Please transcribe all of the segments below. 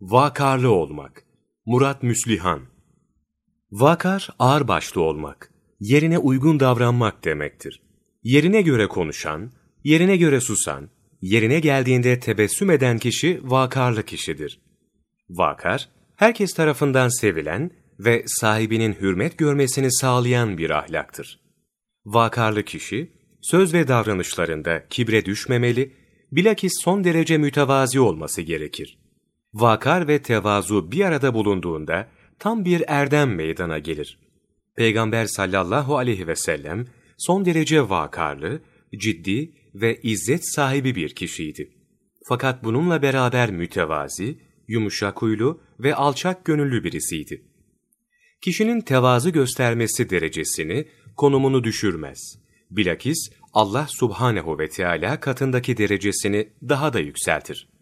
Vakarlı olmak. Murat Müslihan Vakar, ağırbaşlı olmak, yerine uygun davranmak demektir. Yerine göre konuşan, yerine göre susan, yerine geldiğinde tebessüm eden kişi vakarlı kişidir. Vakar, herkes tarafından sevilen ve sahibinin hürmet görmesini sağlayan bir ahlaktır. Vakarlı kişi, söz ve davranışlarında kibre düşmemeli, bilakis son derece mütevazi olması gerekir. Vakar ve tevazu bir arada bulunduğunda tam bir erdem meydana gelir. Peygamber sallallahu aleyhi ve sellem son derece vakarlı, ciddi ve izzet sahibi bir kişiydi. Fakat bununla beraber mütevazi, yumuşak huylu ve alçak gönüllü birisiydi. Kişinin tevazu göstermesi derecesini, konumunu düşürmez. Bilakis Allah subhanehu ve Teala katındaki derecesini daha da yükseltir.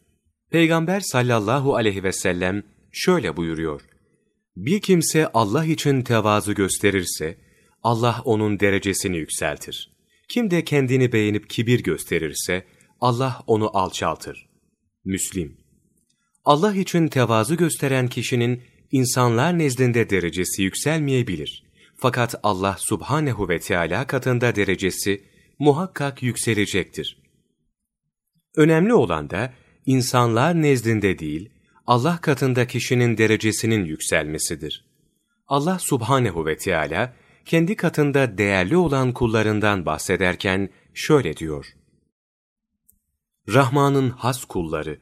Peygamber sallallahu aleyhi ve sellem şöyle buyuruyor. Bir kimse Allah için tevazu gösterirse, Allah onun derecesini yükseltir. Kim de kendini beğenip kibir gösterirse, Allah onu alçaltır. Müslim Allah için tevazu gösteren kişinin insanlar nezdinde derecesi yükselmeyebilir. Fakat Allah subhanehu ve Teala katında derecesi muhakkak yükselecektir. Önemli olan da insanlar nezdinde değil, Allah katında kişinin derecesinin yükselmesidir. Allah subhanehu ve Teala kendi katında değerli olan kullarından bahsederken şöyle diyor. Rahman'ın has kulları,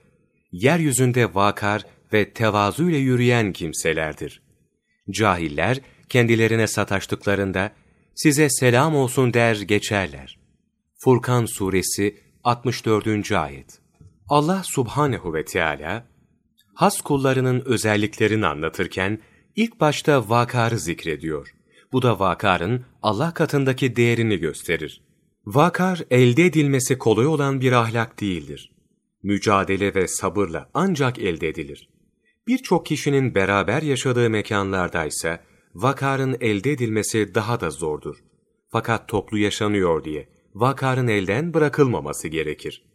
yeryüzünde vakar ve tevazuyla yürüyen kimselerdir. Cahiller kendilerine sataştıklarında size selam olsun der geçerler. Furkan Suresi 64. Ayet Allah Subhanehu ve Teala has kullarının özelliklerini anlatırken ilk başta vakarı zikrediyor. Bu da vakarın Allah katındaki değerini gösterir. Vakar elde edilmesi kolay olan bir ahlak değildir. Mücadele ve sabırla ancak elde edilir. Birçok kişinin beraber yaşadığı mekanlardaysa vakarın elde edilmesi daha da zordur. Fakat toplu yaşanıyor diye vakarın elden bırakılmaması gerekir.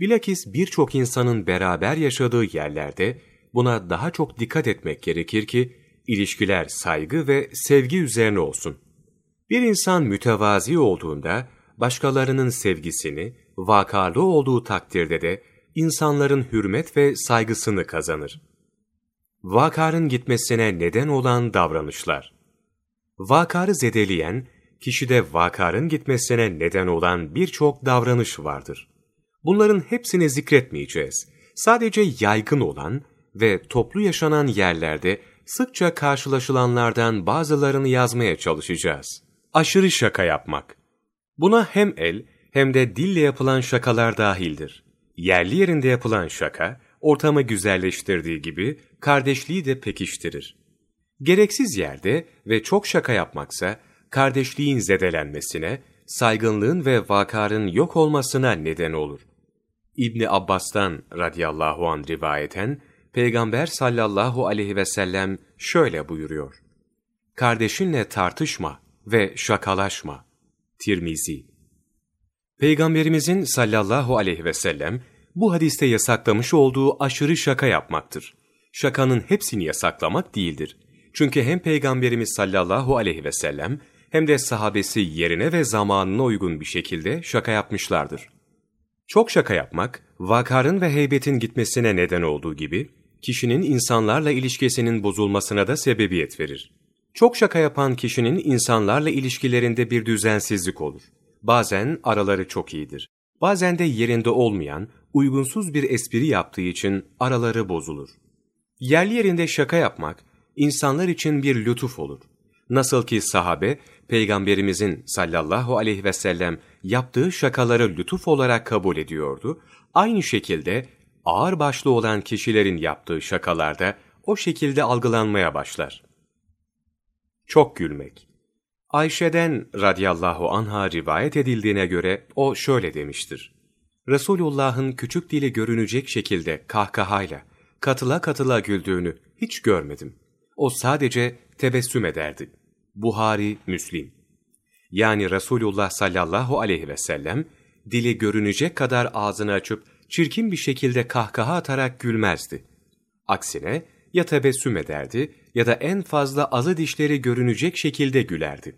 Bilakis birçok insanın beraber yaşadığı yerlerde buna daha çok dikkat etmek gerekir ki ilişkiler saygı ve sevgi üzerine olsun. Bir insan mütevazi olduğunda başkalarının sevgisini, vakarlı olduğu takdirde de insanların hürmet ve saygısını kazanır. Vakarın gitmesine neden olan davranışlar Vakarı zedeleyen, kişide vakarın gitmesine neden olan birçok davranış vardır. Bunların hepsini zikretmeyeceğiz. Sadece yaygın olan ve toplu yaşanan yerlerde sıkça karşılaşılanlardan bazılarını yazmaya çalışacağız. Aşırı şaka yapmak. Buna hem el hem de dille yapılan şakalar dahildir. Yerli yerinde yapılan şaka, ortamı güzelleştirdiği gibi kardeşliği de pekiştirir. Gereksiz yerde ve çok şaka yapmaksa, kardeşliğin zedelenmesine, saygınlığın ve vakarın yok olmasına neden olur. İbni Abbas'tan radıyallahu an rivayeten, Peygamber sallallahu aleyhi ve sellem şöyle buyuruyor. Kardeşinle tartışma ve şakalaşma. Tirmizi Peygamberimizin sallallahu aleyhi ve sellem bu hadiste yasaklamış olduğu aşırı şaka yapmaktır. Şakanın hepsini yasaklamak değildir. Çünkü hem Peygamberimiz sallallahu aleyhi ve sellem hem de sahabesi yerine ve zamanına uygun bir şekilde şaka yapmışlardır. Çok şaka yapmak, vakarın ve heybetin gitmesine neden olduğu gibi, kişinin insanlarla ilişkisinin bozulmasına da sebebiyet verir. Çok şaka yapan kişinin insanlarla ilişkilerinde bir düzensizlik olur. Bazen araları çok iyidir. Bazen de yerinde olmayan, uygunsuz bir espri yaptığı için araları bozulur. Yerli yerinde şaka yapmak, insanlar için bir lütuf olur. Nasıl ki sahabe, Peygamberimizin sallallahu aleyhi ve sellem yaptığı şakaları lütuf olarak kabul ediyordu, aynı şekilde ağır başlı olan kişilerin yaptığı şakalarda o şekilde algılanmaya başlar. Çok gülmek Ayşe'den radiyallahu anha rivayet edildiğine göre o şöyle demiştir. Resulullah'ın küçük dili görünecek şekilde kahkahayla, katıla katıla güldüğünü hiç görmedim. O sadece tebessüm ederdi. Buhari, Müslim. Yani Resulullah sallallahu aleyhi ve sellem, dili görünecek kadar ağzını açıp çirkin bir şekilde kahkaha atarak gülmezdi. Aksine ya tebessüm ederdi ya da en fazla azı dişleri görünecek şekilde gülerdi.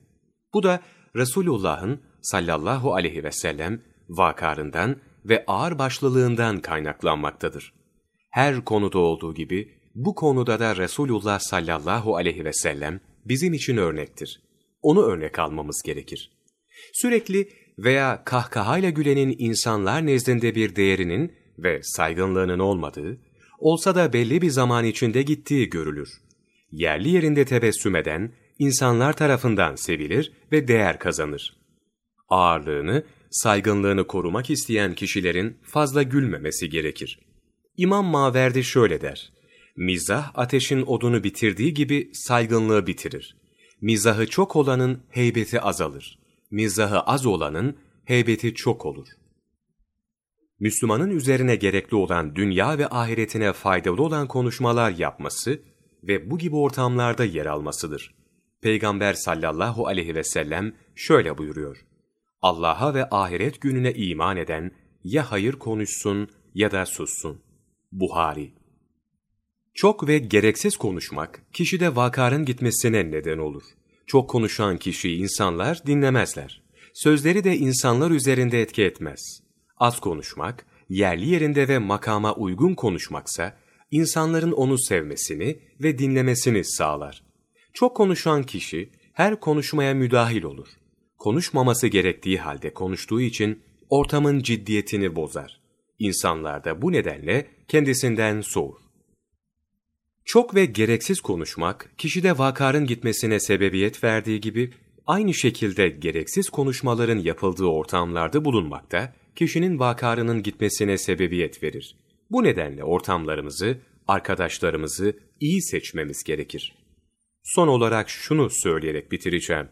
Bu da Resulullah'ın sallallahu aleyhi ve sellem vakarından ve ağır başlılığından kaynaklanmaktadır. Her konuda olduğu gibi bu konuda da Resulullah sallallahu aleyhi ve sellem bizim için örnektir. Onu örnek almamız gerekir. Sürekli veya kahkahayla gülenin insanlar nezdinde bir değerinin ve saygınlığının olmadığı, olsa da belli bir zaman içinde gittiği görülür. Yerli yerinde tebessüm eden, insanlar tarafından sevilir ve değer kazanır. Ağırlığını, saygınlığını korumak isteyen kişilerin fazla gülmemesi gerekir. İmam Maverdi şöyle der, Mizah ateşin odunu bitirdiği gibi saygınlığı bitirir. Mizahı çok olanın heybeti azalır. Mizahı az olanın heybeti çok olur. Müslümanın üzerine gerekli olan dünya ve ahiretine faydalı olan konuşmalar yapması ve bu gibi ortamlarda yer almasıdır. Peygamber sallallahu aleyhi ve sellem şöyle buyuruyor. Allah'a ve ahiret gününe iman eden ya hayır konuşsun ya da sussun. Buhari Çok ve gereksiz konuşmak kişide vakarın gitmesine neden olur. Çok konuşan kişiyi insanlar dinlemezler. Sözleri de insanlar üzerinde etki etmez. Az konuşmak, yerli yerinde ve makama uygun konuşmaksa, insanların onu sevmesini ve dinlemesini sağlar. Çok konuşan kişi, her konuşmaya müdahil olur. Konuşmaması gerektiği halde konuştuğu için ortamın ciddiyetini bozar. İnsanlar da bu nedenle kendisinden soğur. Çok ve gereksiz konuşmak, kişide vakarın gitmesine sebebiyet verdiği gibi, aynı şekilde gereksiz konuşmaların yapıldığı ortamlarda bulunmakta, kişinin vakarının gitmesine sebebiyet verir. Bu nedenle ortamlarımızı, arkadaşlarımızı iyi seçmemiz gerekir. Son olarak şunu söyleyerek bitireceğim.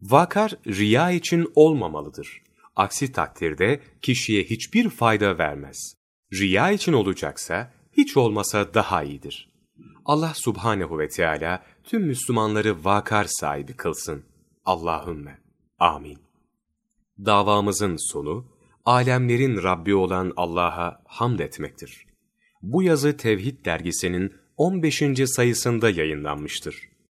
Vakar riya için olmamalıdır. Aksi takdirde kişiye hiçbir fayda vermez. Riya için olacaksa hiç olmasa daha iyidir. Allah subhanehu ve Teala tüm Müslümanları vakar sahibi kılsın. Allahümme. Amin. Davamızın sonu, alemlerin Rabbi olan Allah'a hamd etmektir. Bu yazı Tevhid dergisinin 15. sayısında yayınlanmıştır.